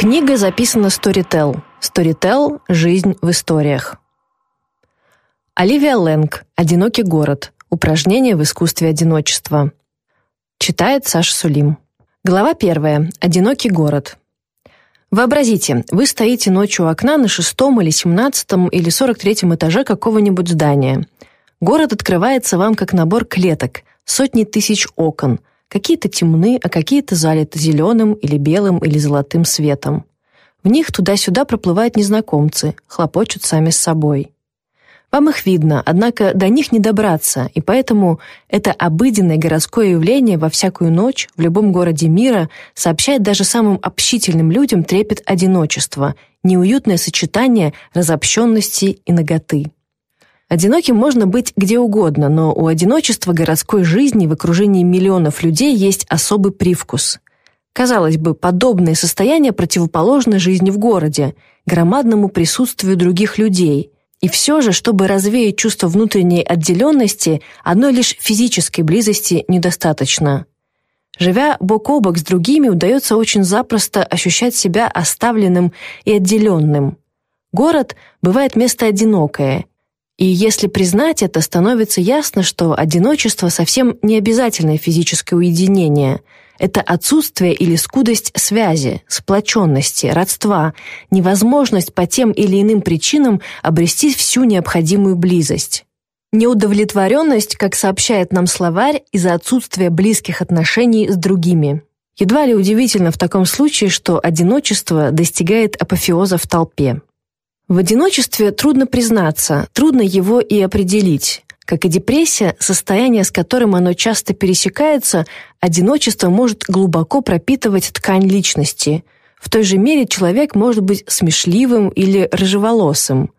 Книга записана Storytel. Storytel – жизнь в историях. Оливия Лэнг «Одинокий город. Упражнение в искусстве одиночества». Читает Саша Сулим. Глава первая. Одинокий город. Вообразите, вы стоите ночью у окна на шестом или семнадцатом или сорок третьем этаже какого-нибудь здания. Город открывается вам как набор клеток, сотни тысяч окон – Какие-то темны, а какие-то залиты зеленым или белым или золотым светом. В них туда-сюда проплывают незнакомцы, хлопочут сами с собой. Вам их видно, однако до них не добраться, и поэтому это обыденное городское явление во всякую ночь в любом городе мира сообщает даже самым общительным людям трепет одиночества, неуютное сочетание разобщенности и наготы. Одиноким можно быть где угодно, но у одиночества городской жизни в окружении миллионов людей есть особый привкус. Казалось бы, подобное состояние противоположно жизни в городе, громадному присутствию других людей. И все же, чтобы развеять чувство внутренней отделенности, одной лишь физической близости недостаточно. Живя бок о бок с другими, удается очень запросто ощущать себя оставленным и отделенным. Город бывает место одинокое, и если признать это, становится ясно, что одиночество совсем не обязательное физическое уединение. Это отсутствие или скудость связи, сплоченности, родства, невозможность по тем или иным причинам обрести всю необходимую близость. Неудовлетворенность, как сообщает нам словарь, из-за отсутствия близких отношений с другими. Едва ли удивительно в таком случае, что одиночество достигает апофеоза в толпе. В одиночестве трудно признаться, трудно его и определить. Как и депрессия, состояние, с которым оно часто пересекается, одиночество может глубоко пропитывать ткань личности. В той же мере человек может быть смешливым или рыжеволосым.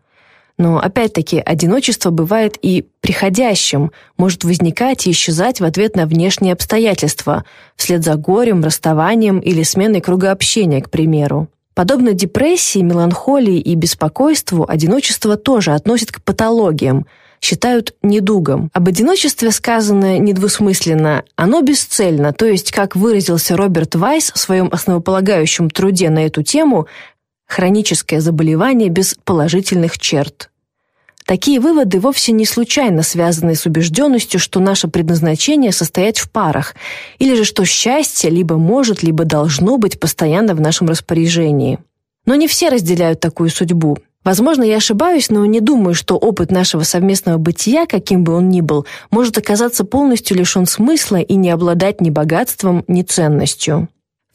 Но опять-таки одиночество бывает и приходящим, может возникать и исчезать в ответ на внешние обстоятельства, вслед за горем, расставанием или сменой круга общения, к примеру. Подобно депрессии, меланхолии и беспокойству, одиночество тоже относят к патологиям, считают недугом. Об одиночестве сказано недвусмысленно, оно бесцельно, то есть, как выразился Роберт Вайс в своем основополагающем труде на эту тему, хроническое заболевание без положительных черт. Такие выводы вовсе не случайно связаны с убежденностью, что наше предназначение состоять в парах, или же что счастье либо может, либо должно быть постоянно в нашем распоряжении. Но не все разделяют такую судьбу. Возможно, я ошибаюсь, но не думаю, что опыт нашего совместного бытия, каким бы он ни был, может оказаться полностью лишен смысла и не обладать ни богатством, ни ценностью.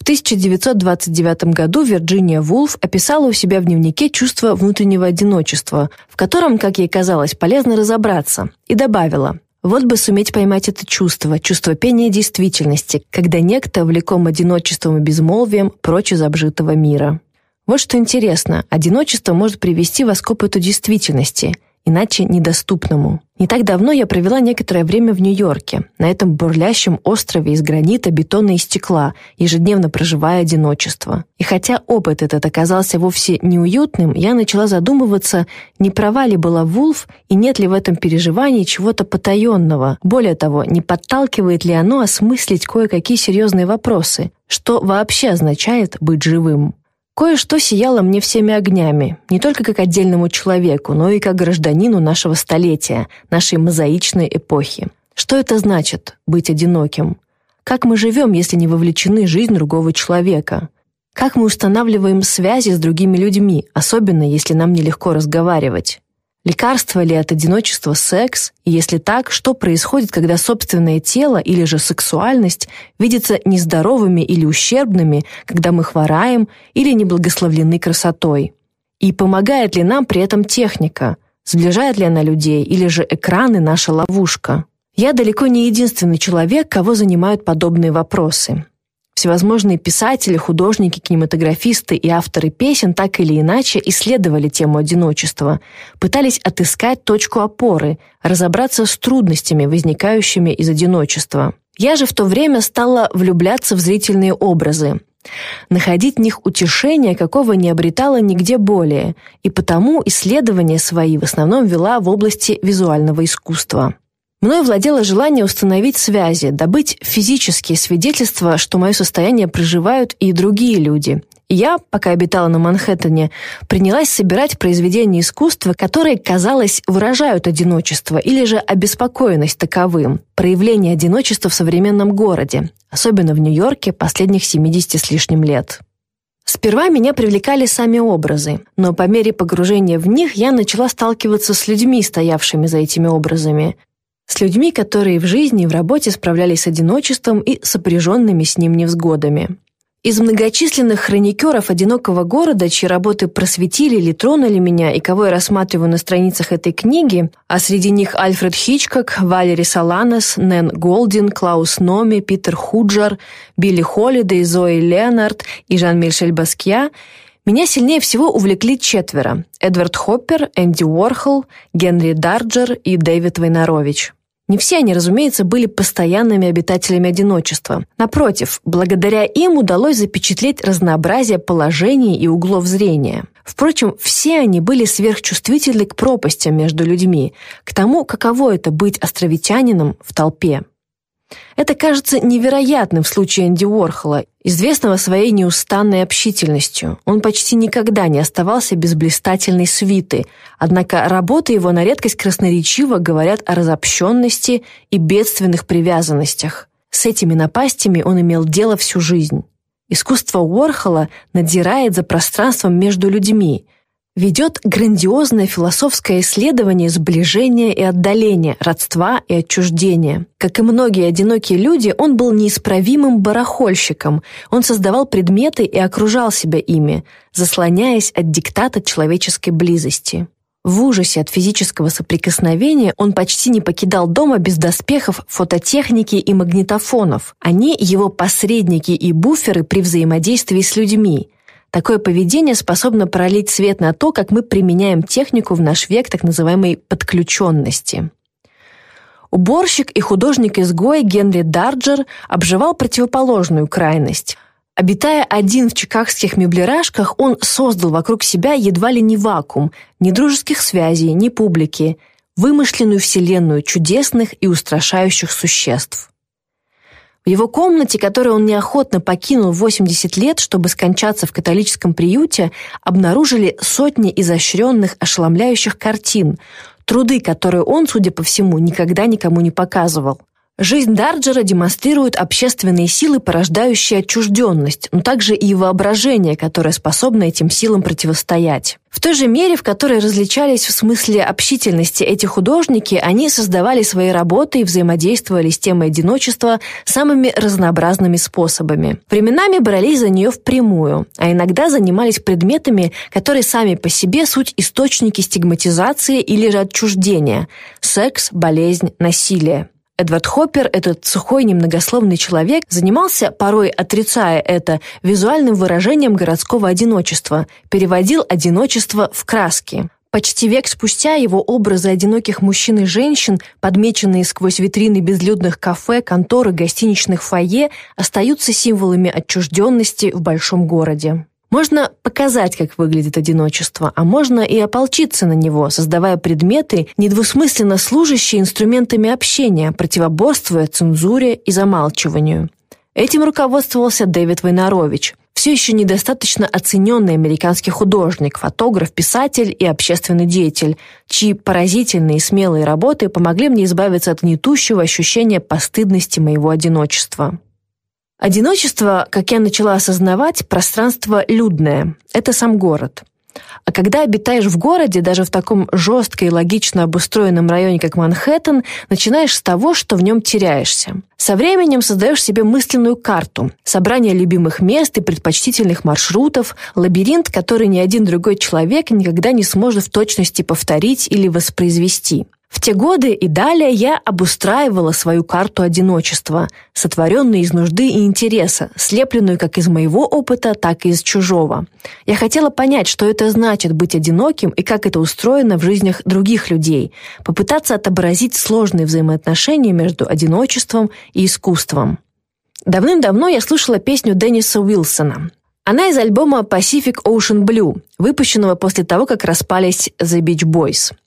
В 1929 году Вирджиния Вулф описала у себя в дневнике чувство внутреннего одиночества, в котором, как ей казалось, полезно разобраться, и добавила вот бы суметь поймать это чувство, чувство пения действительности, когда некто, влеком одиночеством и безмолвием, прочь из обжитого мира. Вот что интересно, одиночество может привести вас к опыту действительности – иначе недоступному. Не так давно я провела некоторое время в Нью-Йорке, на этом бурлящем острове из гранита, бетона и стекла, ежедневно проживая одиночество. И хотя опыт этот оказался вовсе неуютным, я начала задумываться, не права ли была Вулф и нет ли в этом переживании чего-то потаенного. Более того, не подталкивает ли оно осмыслить кое-какие серьезные вопросы. Что вообще означает быть живым? Кое-что сияло мне всеми огнями, не только как отдельному человеку, но и как гражданину нашего столетия, нашей мозаичной эпохи. Что это значит — быть одиноким? Как мы живем, если не вовлечены в жизнь другого человека? Как мы устанавливаем связи с другими людьми, особенно если нам нелегко разговаривать? Лекарство ли от одиночества секс? И если так, что происходит, когда собственное тело или же сексуальность видятся нездоровыми или ущербными, когда мы хвораем или не благословлены красотой? И помогает ли нам при этом техника? Сближает ли она людей или же экраны наша ловушка? Я далеко не единственный человек, кого занимают подобные вопросы. Всевозможные писатели, художники, кинематографисты и авторы песен так или иначе исследовали тему одиночества, пытались отыскать точку опоры, разобраться с трудностями, возникающими из одиночества. Я же в то время стала влюбляться в зрительные образы, находить в них утешение, какого не обретала нигде более, и потому исследования свои в основном вела в области визуального искусства. Мною владело желание установить связи, добыть физические свидетельства, что мое состояние проживают и другие люди, Я, пока обитала на Манхэттене, принялась собирать произведения искусства, которые, казалось, выражают одиночество или же обеспокоенность таковым, проявление одиночества в современном городе, особенно в Нью-Йорке последних 70 с лишним лет. Сперва меня привлекали сами образы, но по мере погружения в них я начала сталкиваться с людьми, стоявшими за этими образами, с людьми, которые в жизни и в работе справлялись с одиночеством и сопряженными с ним невзгодами. Из многочисленных хроникеров одинокого города, чьи работы просветили или тронули меня и кого я рассматриваю на страницах этой книги, а среди них Альфред Хичкок, Валери Саланес, Нэн Голдин, Клаус Номи, Питер Худжар, Билли Холлидей, Зои Леонард и Жан-Мишель Баскья, меня сильнее всего увлекли четверо – Эдвард Хоппер, Энди Уорхол, Генри Дарджер и Дэвид Войнарович. Не все они, разумеется, были постоянными обитателями одиночества. Напротив, благодаря им удалось запечатлеть разнообразие положений и углов зрения. Впрочем, все они были сверхчувствительны к пропастям между людьми, к тому, каково это быть островитянином в толпе. Это кажется невероятным в случае Энди Уорхола, известного своей неустанной общительностью. Он почти никогда не оставался без блистательной свиты, однако работы его на редкость красноречиво говорят о разобщенности и бедственных привязанностях. С этими напастями он имел дело всю жизнь. Искусство Уорхола надзирает за пространством между людьми – ведет грандиозное философское исследование сближения и отдаления, родства и отчуждения. Как и многие одинокие люди, он был неисправимым барахольщиком. Он создавал предметы и окружал себя ими, заслоняясь от диктата человеческой близости. В ужасе от физического соприкосновения он почти не покидал дома без доспехов, фототехники и магнитофонов. Они его посредники и буферы при взаимодействии с людьми – Такое поведение способно пролить свет на то, как мы применяем технику в наш век так называемой подключенности. Уборщик и художник-изгой Генри Дарджер обживал противоположную крайность. Обитая один в чикагских меблерашках, он создал вокруг себя едва ли не вакуум, ни дружеских связей, ни публики, вымышленную вселенную чудесных и устрашающих существ. В его комнате, которую он неохотно покинул в 80 лет, чтобы скончаться в католическом приюте, обнаружили сотни изощренных, ошеломляющих картин, труды, которые он, судя по всему, никогда никому не показывал. Жизнь Дарджера демонстрирует общественные силы, порождающие отчужденность, но также и воображение, которое способно этим силам противостоять. В той же мере, в которой различались в смысле общительности эти художники, они создавали свои работы и взаимодействовали с темой одиночества самыми разнообразными способами. Временами брались за нее впрямую, а иногда занимались предметами, которые сами по себе суть источники стигматизации или же отчуждения – секс, болезнь, насилие. Эдвард Хоппер, этот сухой, немногословный человек, занимался, порой отрицая это, визуальным выражением городского одиночества, переводил одиночество в краски. Почти век спустя его образы одиноких мужчин и женщин, подмеченные сквозь витрины безлюдных кафе, конторы, гостиничных фойе, остаются символами отчужденности в большом городе. Можно показать, как выглядит одиночество, а можно и ополчиться на него, создавая предметы, недвусмысленно служащие инструментами общения, противоборствуя цензуре и замалчиванию. Этим руководствовался Дэвид Войнарович, все еще недостаточно оцененный американский художник, фотограф, писатель и общественный деятель, чьи поразительные и смелые работы помогли мне избавиться от гнетущего ощущения постыдности моего одиночества. Одиночество, как я начала осознавать, пространство людное. Это сам город. А когда обитаешь в городе, даже в таком жестко и логично обустроенном районе, как Манхэттен, начинаешь с того, что в нем теряешься. Со временем создаешь себе мысленную карту, собрание любимых мест и предпочтительных маршрутов, лабиринт, который ни один другой человек никогда не сможет в точности повторить или воспроизвести. В те годы и далее я обустраивала свою карту одиночества, сотворенную из нужды и интереса, слепленную как из моего опыта, так и из чужого. Я хотела понять, что это значит быть одиноким и как это устроено в жизнях других людей, попытаться отобразить сложные взаимоотношения между одиночеством и искусством. Давным-давно я слушала песню Денниса Уилсона. Она из альбома Pacific Ocean Blue, выпущенного после того, как распались The Beach Boys –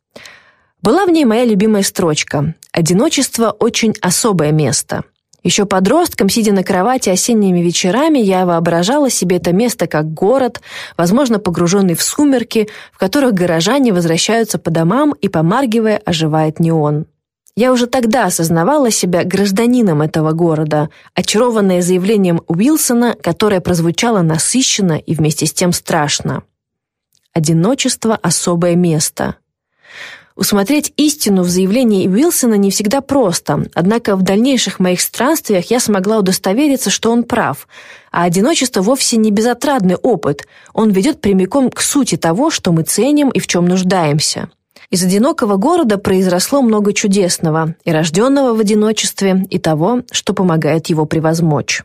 была в ней моя любимая строчка «Одиночество – очень особое место». Еще подростком, сидя на кровати осенними вечерами, я воображала себе это место как город, возможно, погруженный в сумерки, в которых горожане возвращаются по домам и, помаргивая, оживает неон. Я уже тогда осознавала себя гражданином этого города, очарованная заявлением Уилсона, которое прозвучало насыщенно и вместе с тем страшно. Одиночество – особое место. Усмотреть истину в заявлении Уилсона не всегда просто, однако в дальнейших моих странствиях я смогла удостовериться, что он прав, а одиночество вовсе не безотрадный опыт, он ведет прямиком к сути того, что мы ценим и в чем нуждаемся. Из одинокого города произросло много чудесного, и рожденного в одиночестве, и того, что помогает его превозмочь.